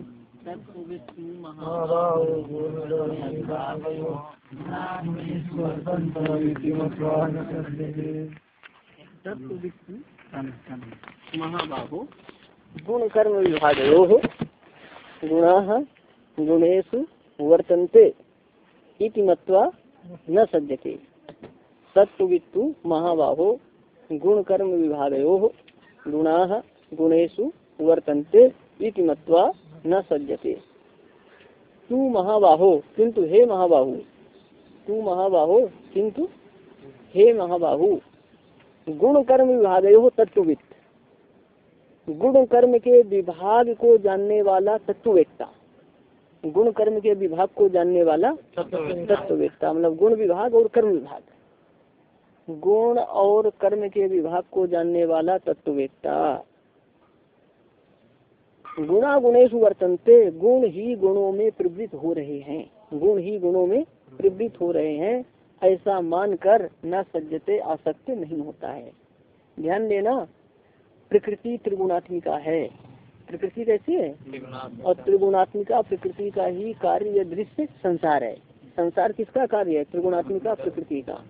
महाबाहो गुण कर्म विभागयो गुणा गुणेशु वर्तन्ते इति मत्वा न सज्जते। तत्वित्तु महाबाहो गुण कर्म विभागयो गुणा गुणेशु वर्तन्ते इति मत्वा न सज्जते। तू महाबाहो किंतु हे महाबाहु। तू महाबाहो किंतु हे महाबाहु। गुण कर्म विभागयो तत्वविद गुण कर्म के विभाग को जानने वाला तत्ववेत्ता गुण कर्म के विभाग को जानने वाला तत्ववेत्ता मतलब गुण विभाग और कर्म विभाग। गुण और कर्म के विभाग को जानने वाला तत्ववेत्ता गुणा गुणेश वर्तनते गुण ही गुणों में प्रवृत्त हो रहे हैं। गुण ही गुणों में प्रवृत्त हो रहे हैं ऐसा मानकर न सज्जते आसक्त नहीं होता है। ध्यान देना प्रकृति त्रिगुणात्मिका है। प्रकृति कैसी है? और त्रिगुणात्मिका प्रकृति का ही कार्य दृश्य संसार है। संसार किसका कार्य है? त्रिगुणात्मिका प्रकृति का।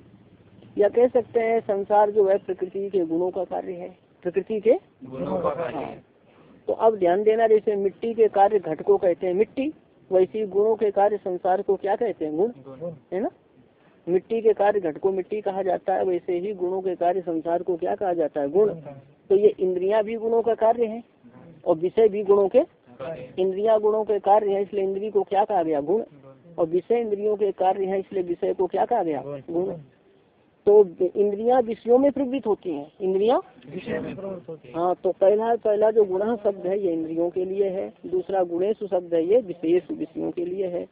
या कह सकते हैं संसार जो है प्रकृति के गुणों का कार्य है। प्रकृति के हाँ। तो अब ध्यान देना जैसे मिट्टी के कार्य घट को कहते हैं मिट्टी वैसे गुणों के कार्य संसार को क्या कहते हैं? गुण? है ना? मिट्टी के कार्य घट को मिट्टी कहा जाता है वैसे ही गुणों के कार्य संसार को क्या कहा जाता है? गुण। तो ये इंद्रिया भी गुणों का कार्य है और विषय भी गुणों के इंद्रिया गुणों के कार्य है इसलिए इंद्रिय को क्या कहा गया? गुण। और विषय इंद्रियों के कार्य है इसलिए विषय को क्या कहा गया? गुण। तो इंद्रियाँ विषयों में प्रवृत्त होती हैं। इंद्रियाँ? हाँ। तो पहला पहला जो गुणा शब्द है ये इंद्रियों के लिए है। दूसरा गुणेश शब्द है ये विशेष विषयों के लिए है।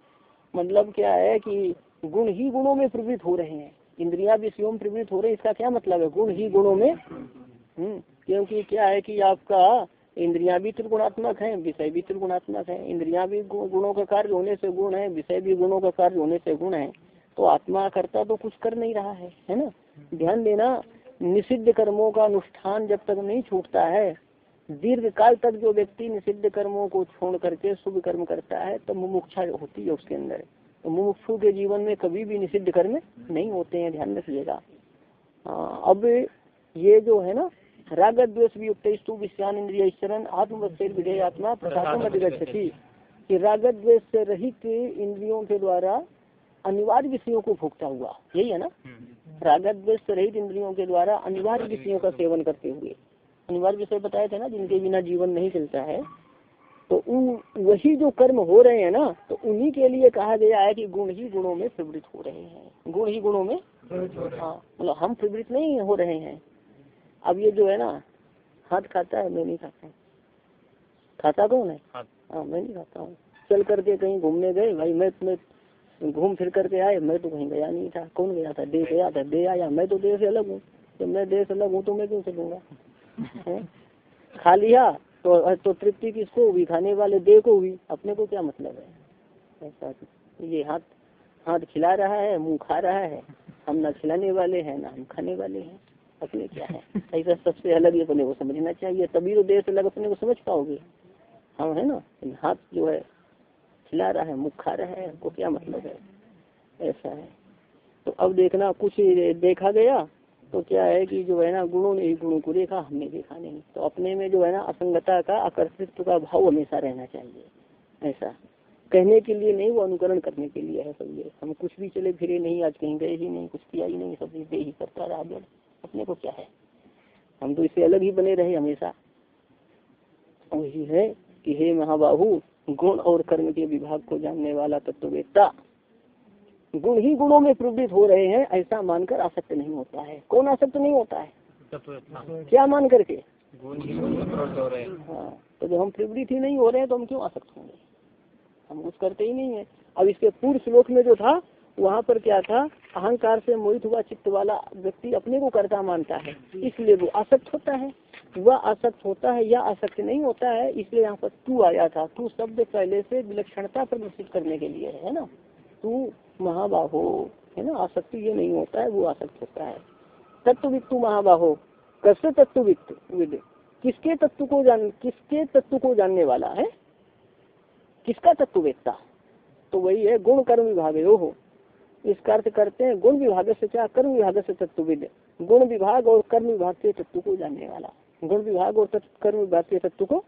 मतलब क्या है कि गुण ही गुणों में प्रवृत्त हो रहे हैं। इंद्रिया विषयों में प्रवृत्त हो रहे हैं इसका क्या मतलब है? गुण ही गुणों में? हम्म क्योंकि क्या है कि आपका इंद्रिया भी त्रिगुणात्मक है विषय भी त्रिगुणात्मक है। इंद्रिया भी गुणों का कार्य होने से गुण है विषय भी गुणों का कार्य होने से गुण है। तो आत्मा करता तो कुछ कर नहीं रहा है है ना? ध्यान देना, निषिद्ध कर्मों का अनुष्ठान जब तक नहीं छूटता है दीर्घ काल तक जो व्यक्ति निषिद्ध कर्मों को छोड़ करके शुभ कर्म करता है तो मुमुक्षा होती है उसके अंदर। तो मुमुक्षु के जीवन में कभी भी निषिद्ध कर्म नहीं होते हैं, ध्यान रखिएगा। अब ये जो है ना, राग द्वेष भी युक्त विश्वान इंद्रिय चरण आत्मवत्सेर विधेय आत्मा प्रसादम अधिगछति कि राग द्वेष से रहित इंद्रियों के द्वारा अनिवार्य विषयों को भोगता हुआ। यही है ना? राग द्वेष रहित इंद्रियों के द्वारा अनिवार्य विषयों का सेवन करते हुए। अनिवार्य विषय बताए थे ना जिनके बिना जीवन नहीं चलता है। तो उन वही जो कर्म हो रहे हैं ना तो उन्हीं के लिए कहा गया है कि गुण ही गुणों में प्रवृत्त हो रहे हैं। गुण ही गुणों में? हाँ मतलब हम प्रवृत्त नहीं हो रहे हैं। अब ये जो है ना हाथ खाता है मैं नहीं खाता खाता कौन है? हाँ मैं नहीं खाता हूँ। चल करके कहीं घूमने गए भाई मैं मैं घूम फिर करके आए, मैं तो कहीं गया नहीं था। कौन गया था? दे गया था। दे आया। मैं तो से अलग हूँ। जब मैं से अलग हूँ तो मैं क्यों चलूँगा खा लिया तो तो तृप्ति किसको हुई? खाने वाले दे को हुई। अपने को क्या मतलब है? ऐसा ये हाथ हाथ खिला रहा है, मुँह खा रहा है। हम ना खिलाने वाले हैं, ना हम खाने वाले हैं। अपने क्या है? ऐसा सबसे अलग ये अपने को समझना चाहिए। तभी तो से अलग अपने को समझ पाओगे। हम है ना? हाथ जो है खिला रहा है, मुख खा रहा है को क्या मतलब है? ऐसा है। तो अब देखना, कुछ देखा गया तो क्या है कि जो है ना, गुणों ने, गुणों को देखा, हमने देखा नहीं। तो अपने में जो है ना, असंगता का, आकर्षित्व का भाव हमेशा रहना चाहिए। ऐसा। कहने के लिए नहीं, वो अनुकरण करने के लिए है सब ये। हम कुछ भी चले, फिरे नहीं, आज कहीं गए ही नहीं, कुछ किया ही नहीं, सब चीज़ें ही करता रहा जड़ अपने को क्या है? हम तो इससे अलग ही बने रहे हमेशा। वही है कि हे महाबाहु गुण और कर्म के विभाग को जानने वाला तत्ववेत्ता। गुण ही गुणों में प्रवृत्त हो रहे हैं ऐसा मानकर आसक्त नहीं होता है। कौन आसक्त नहीं होता है? क्या मान करके? हाँ तो जब हम प्रवृत्त ही नहीं हो रहे हैं तो हम क्यों आसक्त होंगे? हम कुछ करते ही नहीं है। अब इसके पूर्व श्लोक में जो था वहाँ पर क्या था? अहंकार से मोहित हुआ चित्त वाला व्यक्ति अपने को कर्ता मानता है इसलिए वो आसक्त होता है। वह आसक्त होता है या आसक्त नहीं होता है, इसलिए यहाँ पर तू आया था। तू शब्द पहले से विलक्षणता प्रदर्शित करने के लिए है ना? तू महाबाहो, है ना? आसक्ति ये नहीं होता है, वो आसक्त होता है। तत्वविद तू महाबाहो। कैसे तत्वविद? विद। किसके तत्व को जान, किसके तत्व को जानने वाला है? किसका तत्ववेत्ता? तो वही है, गुण कर्म विभाग हो इसका अर्थ करते हैं, गुण विभाग से क्या? कर्म विभाग से तत्वविद। गुण विभाग और कर्म विभाग के तत्व को जानने वाला। गुण विभाग और कर्म विभाग के तत्व को?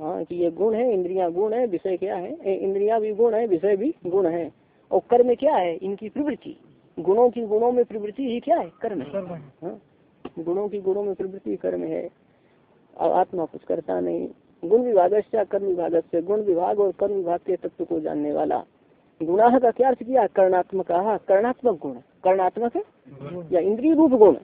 हाँ कि ये गुण है इंद्रिया गुण है विषय क्या है? इंद्रिया भी गुण है विषय भी गुण है। और कर्म क्या है? इनकी प्रवृत्ति। गुणों की गुणों में प्रवृत्ति ही क्या है? कर्म है। हाँ। गुणों की गुणों में प्रवृत्ति कर्म है। और आत्मा कुछ करता नहीं। गुण विभाग से कर्म विभाग से गुण विभाग और कर्म विभाग के तत्व को जानने वाला। गुणाह का क्या अर्थ किया? कर्णात्मक कर्णात्मक गुण। कर्णात्मक या इंद्रिय रूप गुण।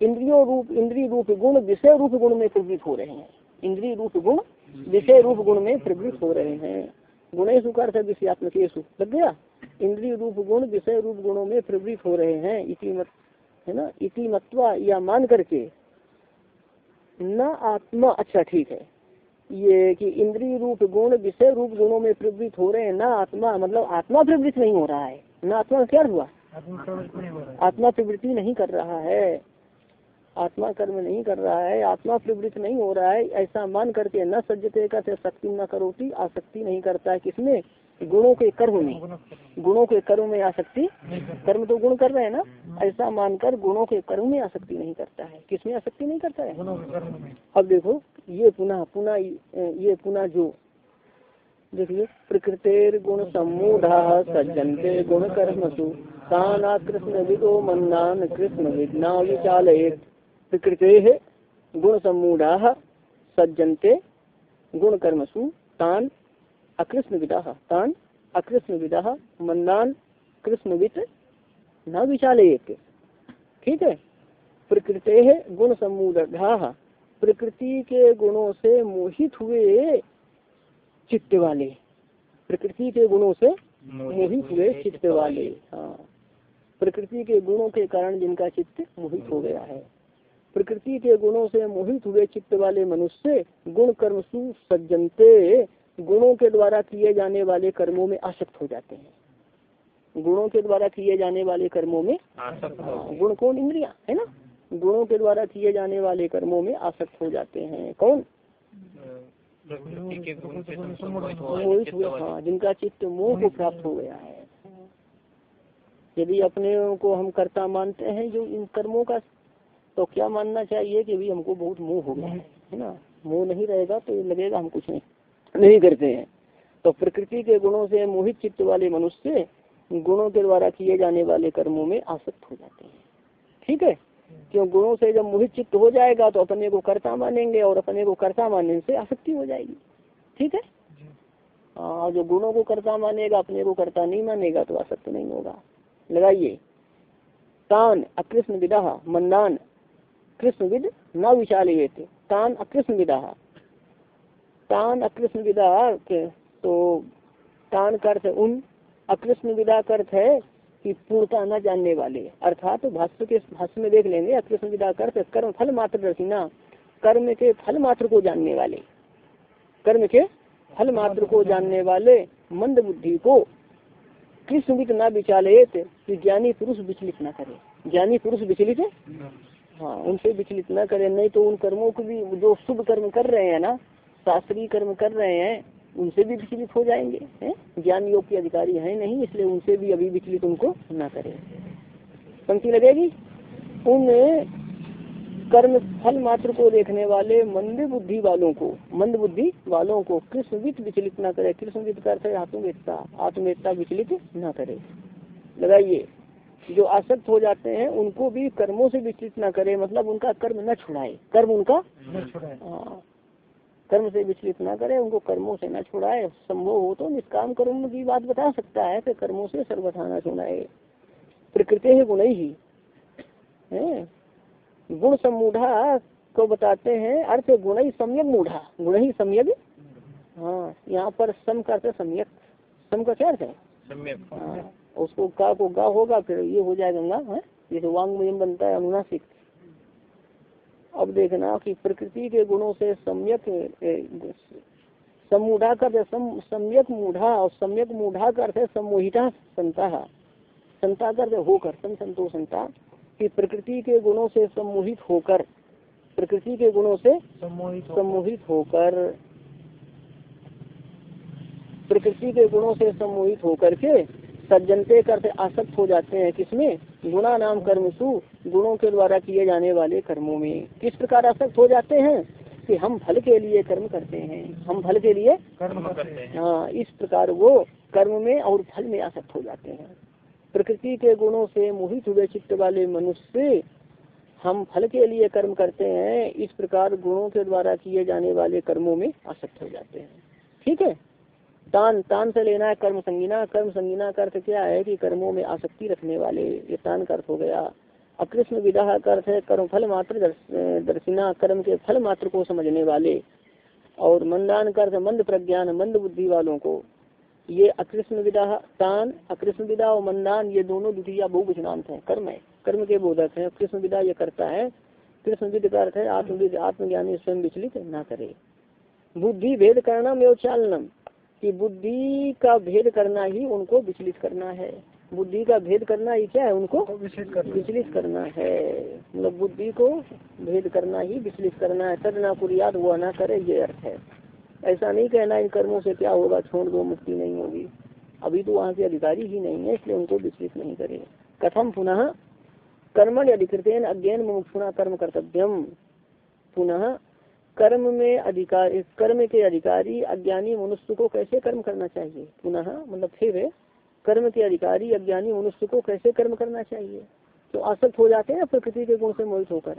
इंद्रियो रूप इंद्रिय रूप गुण विषय रूप गुण में प्रवृत्त हो रहे हैं। इंद्रिय रूप गुण विषय रूप गुण में प्रवृत्त हो रहे हैं। गुणे सुकार से विषयात्मक लग गया? इंद्रिय रूप गुण विषय रूप गुणों में प्रवृत्त हो रहे हैं। इति मत है ना? इति मत्वा या मान करके। न आत्मा अच्छा ठीक है। ये कि इंद्रिय रूप गुण विषय रूप गुणों में प्रवृत्त हो रहे हैं ना आत्मा मतलब आत्मा प्रवृत्त नहीं हो रहा है। न आत्मा क्या हुआ? आत्मा प्रवृत्ति नहीं कर रहा है। आत्मा कर्म नहीं कर रहा है आत्मा प्रवृत्त नहीं हो रहा है ऐसा मान करके न सज्जते का शक्ति न करोती आसक्ति नहीं करता है किसमें? गुणों के कर्म में। गुणों के कर्म में आसक्ति कर्म तो गुण कर रहे हैं ना? ऐसा मानकर गुणों के कर्म में आसक्ति नहीं करता है। किसमें आसक्ति नहीं करता है? अब देखो ये पुनः पुनः ये पुनः जो देखिए प्रकृतिर गुण समूढ़ा सज्जनते गुण कर्मसु ताना कृष्ण विदो मन्नान कृष्ण विचाल प्रकृते गुण समूढ़ा सज्जनते गुण कर्मसु तान अकृष्ण विदा तान अकृष्ण विदा मन्नान कृष्णवित न विचालयेत। ठीक है? प्रकृते है गुण समूढ़ा प्रकृति के गुणों से मोहित हुए चित्त वाले प्रकृति के गुणों से मोहित हुए चित्त वाले हाँ। प्रकृति के गुणों के कारण जिनका चित्त मोहित हो गया है। प्रकृति के गुणों से मोहित हुए चित्त वाले मनुष्य गुण कर्म सु सज्जनते गुणों के द्वारा किए जाने वाले कर्मों में आसक्त हो जाते हैं। गुणों के द्वारा किए जाने वाले कर्मों में गुण कौन? इंद्रिया है ना? गुणों के द्वारा किए जाने वाले कर्मों में आसक्त हो जाते हैं। कौन? मोहित हुए हाँ जिनका चित्त मोह को प्राप्त हो गया है। यदि अपने को हम कर्ता मानते हैं जो इन कर्मों का तो क्या मानना चाहिए कि भी हमको बहुत मोह हो गया है? ना? मोह नहीं रहेगा तो लगेगा हम कुछ नहीं। नहीं करते हैं। तो प्रकृति के गुणों से, मोहित चित्त वाले मनुष्य गुणों के द्वारा किए जाने वाले कर्मों में आसक्त हो जाते हैं। ठीक है? क्यों? गुणों से जब मोहित चित्त हो जाएगा तो अपने को कर्ता मानेंगे और अपने को कर्ता मानने से आसक्ति हो जाएगी। ठीक है? और जो गुणों को कर्ता मानेगा, अपने को कर्ता नहीं मानेगा तो आसक्त नहीं होगा। लगाइए। तान, अकृष्ण विदा मंदान कृष्ण विद न विचाल तान अकृष्ण विदा तान अकृष्ण विदा तो तान अर्थ उन अकृष्ण विदा अर्थ है कि पूर्णता न जानने वाले। अर्थात तो भाष्य के, भाष्य में देख लेंगे अकृष्ण विदा अर्थ कर्म फल मात्र रचना कर्म के फल मात्र को जानने वाले। कर्म के फल मात्र को जानने वाले मंद बुद्धि को कृष्ण विद न विचालित कि ज्ञानी पुरुष विचलित न करे। ज्ञानी पुरुष विचलित है, उनसे विचलित न करे, नहीं तो उन कर्मों को भी, जो शुभ कर्म कर रहे हैं ना, शास्त्रीय कर्म कर रहे हैं, उनसे भी विचलित हो जाएँगे, हैं? ज्ञान योग के अधिकारी है नहीं, इसलिए उनसे भी अभी विचलित उनको न करें। पंक्ति लगेगी? उन कर्म फल मात्र को देखने वाले मंद बुद्धि वालों को, मंद बुद्धि वालों को कृष्णवित विचलित न करे। कृष्णवित का अर्थ है आत्मवेदता आत्मवेदता विचलित न करे। लगाइए। जो आसक्त हो जाते हैं उनको भी कर्मों से विचलित न करे मतलब उनका कर्म न छुड़ाए। कर्म उनका? हाँ। कर्म से विचलित न करे उनको कर्मों से न छुड़ाए। संभव हो तो निष्काम कर्म की बात बता सकता है कि कर्मों से सर्वथा न छुड़ाए। प्रकृति है गुण ही। है? गुण समूढ़ा को बताते हैं अर्थ गुण ही सम्यक मूढ़ा। गुण ही सम्यक? हाँ यहाँ पर सम का अर्थ सम्यक। सम का क्या अर्थ है? सम्यक। हाँ। उसको का को गा होगा फिर ये हो जाएगा गंगा है? जैसे वांग में बनता है अनुनासिक अब देखना कि प्रकृति के गुणों से सम्यक समूढ़ा कर सम, सम्यक मूढ़ा और सम्यक मूढ़ा कर है सम्मोहिता संता। संता कर होकर सम संतो संता कि प्रकृति के गुणों से सम्मोहित होकर प्रकृति के गुणों से सम्मोहित होकर प्रकृति के गुणों से सम्मोहित होकर के सज्जनते करते आसक्त हो जाते हैं किसमें? गुणा नाम कर्म कर्मसु गुणों के द्वारा किए जाने वाले कर्मों में। किस प्रकार आसक्त हो जाते हैं? कि हम फल के लिए कर्म करते हैं। हम फल के लिए कर्म करते हैं। हाँ इस प्रकार वो कर्म में और फल में आसक्त हो जाते हैं। प्रकृति के गुणों से मोहित हुए चित्त वाले मनुष्य हम फल के लिए कर्म करते हैं। इस प्रकार गुणों के द्वारा किए जाने वाले कर्मों में आसक्त हो जाते हैं। ठीक है? तान तान से लेना है कर्म संगीना कर्म संगीना का अर्थ क्या है कि कर्मों में आसक्ति रखने वाले, ये तान का अर्थ हो गया। अकृष्ण विधा का अर्थ है कर्म फल मात्र दर्शिना, कर्म के फल मात्र को समझने वाले। और मंदान का अर्थ मंद प्रज्ञान, मंद बुद्धि वालों को। ये अकृष्ण विदा तान, अकृष्ण विदा और मंदान, ये दोनों द्वितीय बहुवचनांत है। कर्म है, कर्म के बोधक है। कृष्ण विदा ये करता है, कृष्ण विद का अर्थ है आत्मविद, आत्मज्ञानी स्वयं विचलित न करे। बुद्धि भेद करना में चालनम। कि बुद्धि का भेद करना ही उनको विचलित करना है। बुद्धि का भेद करना ही क्या है? उनको विचलित करना है। मतलब बुद्धि को भेद करना ही विचलित करना है। तद ना कुरियाद हुआ ना करे ये अर्थ है। ऐसा नहीं कहना इन कर्मों से क्या होगा छोड़ दो मुक्ति नहीं होगी। अभी तो वहाँ के अधिकारी ही नहीं है इसलिए उनको विचलित नहीं करे। कथम पुनः कर्मण अधिकृत अज्ञान मुमुक्षुणा कर्म कर्तव्यम। पुनः कर्म में अधिकार कर्म के अधिकारी, अज्ञानी मनुष्य को कैसे कर्म करना चाहिए? पुनः मतलब फिर, कर्म के अधिकारी, अज्ञानी मनुष्य को कैसे कर्म करना चाहिए? तो आसक्त हो जाते हैं प्रकृति के गुण से मोहित होकर?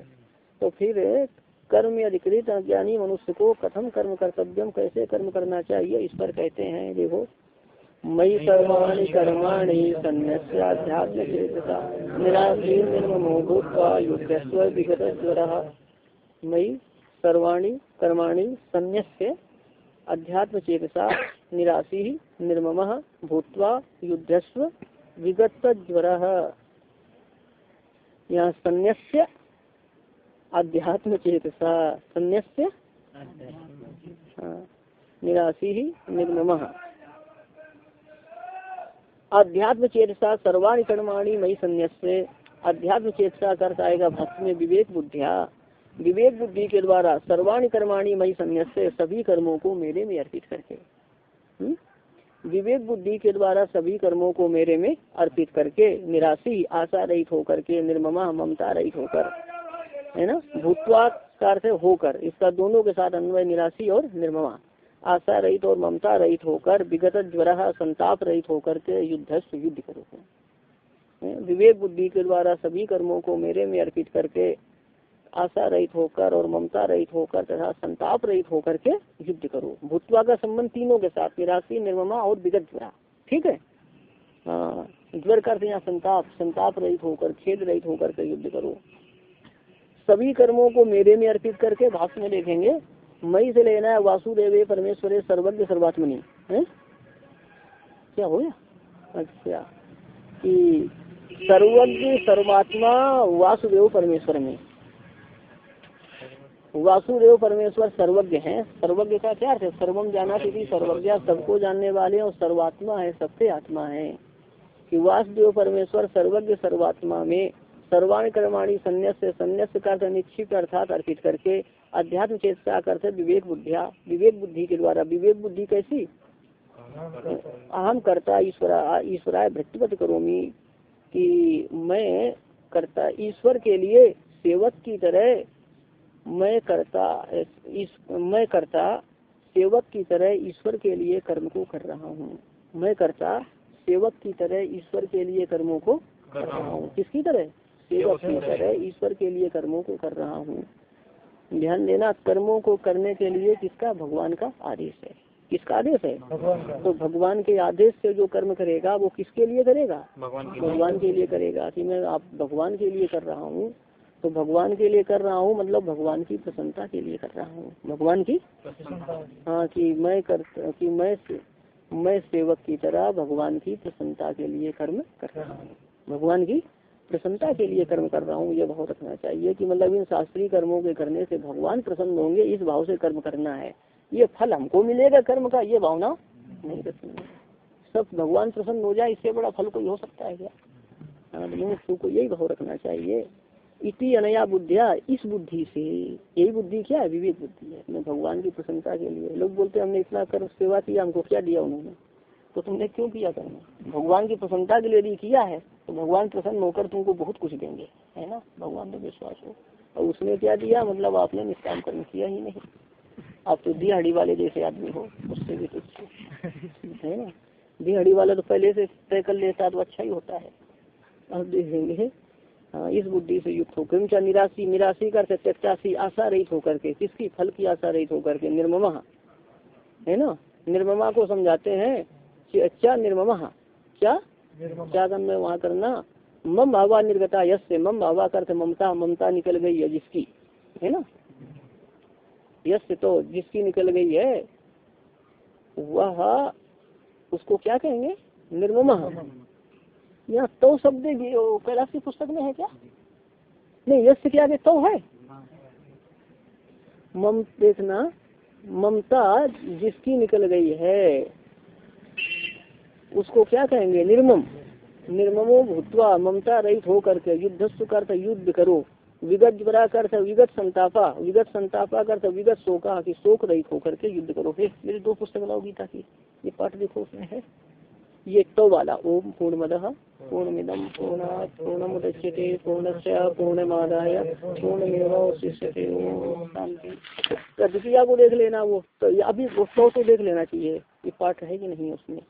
तो फिर, कर्म अधिकृत अज्ञानी मनुष्य को कथम कर्म कर्तव्यम कैसे कर्म करना चाहिए? इस पर कहते हैं देखो मई सर्वाणी कर्माणि संन्याध्यात्म निराशी मई सर्वाणी कर्माणि संन्यास्य अध्यात्म चेतसा निराशी निर्मम भूत्वा युद्धस्व विगत ज्वर यहाँ संन्यास्य अध्यात्म चेतसा संन्यास्य निराशी निर्मम। अध्यात्म चेतसा सर्वाणी कर्माणी मई संन्यास्य। अध्यात्म चेतसा कर आएगा भक्त में विवेक बुद्धिया विवेक बुद्धि के द्वारा सर्वाणी कर्माणी मई संन्यास सभी कर्मों को मेरे में अर्पित करके हुँ? विवेक बुद्धि के द्वारा सभी कर्मों को मेरे में अर्पित करके, निराशी आशा रहित होकर के, निर्ममा ममता रहित होकर, है ना भूतवा का अर्थ होकर, इसका दोनों के साथ अन्वय निराशी और निर्ममा आशा रहित और ममता रहित होकर, विगत ज्वर संताप रहित होकर के युद्ध युद्ध करो विवेक बुद्धि के द्वारा सभी कर्मों को मेरे में अर्पित करके आशा रहित होकर और ममता रहित होकर तथा संताप रहित होकर के युद्ध करो। भूतवा का संबंध तीनों के साथ, निराशी, निर्ममा और विगत ज्वरा ठीक है? हाँ ज्वर करते यहाँ संताप संताप रहित होकर खेद रहित होकर के युद्ध करो। सभी कर्मों को मेरे में अर्पित करके भाष्य में देखेंगे, मई से लेना है वासुदेव परमेश्वर सर्वज्ञ, सर्वात्मनि। है? क्या हो गया? अच्छा कि सर्वज्ञ, सर्वात्मा, वासुदेव परमेश्वर में। वासुदेव परमेश्वर सर्वज्ञ है। सर्वज्ञ का क्या अर्थ है? सर्वम जाना थी, सर्वज्ञ सबको जानने वाले और सर्वात्मा है, सबसे आत्मा है। कि वासुदेव परमेश्वर सर्वज्ञ सर्वात्मा में सर्वाण कर्माणी संन्यास संन्यास का अर्थात अर्पित करके अध्यात्म चेष्टा करते विवेक बुद्धिया। विवेक बुद्धि के द्वारा। विवेक बुद्धि कैसी? अहम करता ईश्वरा, ईश्वराय भृत्यवत करोमी कि मैं करता ईश्वर के लिए सेवक की तरह मैं करता इस मैं करता सेवक की तरह ईश्वर के लिए कर्म को कर रहा हूँ। मैं करता सेवक की तरह ईश्वर के लिए कर्मों को कर रहा हूँ। किसकी तरह? सेवक की तरह ईश्वर के लिए कर्मों को कर रहा हूँ। ध्यान देना कर्मों को करने के लिए किसका? भगवान का आदेश है। किसका आदेश है? भगवान तो भगवान के आदेश से जो कर्म करेगा वो किसके लिए करेगा? भगवान के लिए करेगा। कि मैं आप भगवान के लिए कर रहा हूँ। तो भगवान के लिए कर रहा हूँ मतलब भगवान की प्रसन्नता के लिए कर रहा हूँ। भगवान की? हाँ कि मैं कर कि मैं मैं सेवक की तरह भगवान की प्रसन्नता के लिए कर्म कर रहा हूँ। भगवान की प्रसन्नता के लिए कर्म कर रहा हूँ ये भाव रखना चाहिए कि मतलब इन शास्त्रीय कर्मों के करने से भगवान प्रसन्न होंगे इस भाव से कर्म करना है। ये फल हमको मिलेगा कर्म का ये भावना नहीं रखनी सब भगवान प्रसन्न हो जाए इससे बड़ा फल कोई हो सकता है क्या? मनुष्य को यही भाव रखना चाहिए। इति अनया बुद्धिया, इस बुद्धि से। यही बुद्धि क्या है? विवेक बुद्धि है। मैं भगवान की प्रसन्नता के लिए। लोग बोलते हमने इतना कर सेवा किया, हमको क्या दिया उन्होंने? तो तुमने क्यों किया कर्म? भगवान की प्रसन्नता के लिए यदि किया है तो भगवान प्रसन्न होकर तुमको बहुत कुछ देंगे। है ना? भगवान में विश्वास हो। और उसने क्या दिया? मतलब आपने निष्काम कर्म किया ही नहीं। आप तो दिहाड़ी वाले जैसे आदमी हो, उससे भी कुछ है। ना? दिहाड़ी वाला तो पहले से तय कर लेता तो अच्छा ही होता है। अब देखेंगे। हाँ इस बुद्धि से युक्त होकर क्या निराशी निराशी करते त्यक्ताशी आशा रहित होकर के किसकी फल की आशा रहित होकर के निर्ममा है ना? निर्ममा को समझाते हैं कि अच्छा निर्ममा क्या? क्या करना वहाँ करना मम भावा निर्गता यश से मम भावा करते ममता ममता निकल गई है जिसकी है ना? यश से तो जिसकी निकल गई है वह उसको क्या कहेंगे? निर्ममा। यहाँ तो शब्द कैलाश की पुस्तक में है क्या? नहीं, यश क्या आगे तो है। मम, देखना, ममता जिसकी निकल गई है, उसको क्या कहेंगे? निर्मम। निर्ममो भूतवा, ममता रहित हो करके युद्ध करते, युद्ध करो। विगत बरा कर विगत संतापा विगत संतापा कर विगत शोका की शोक रहित होकर के युद्ध करो। हे, मेरी दो पुस्तक लाओ गीता की। ये पाठ देखो, उसमें है। ये तो वाला ओम पूर्ण मद पूर्णमिदम पूर्ण पूर्ण मुदच्यते पूर्णस्य पूर्णमादाय पूर्णमेवशिष्यते शांति द्वितीया को देख लेना वो तो अभी वो तो देख लेना चाहिए। ये पाठ है कि नहीं उसमें?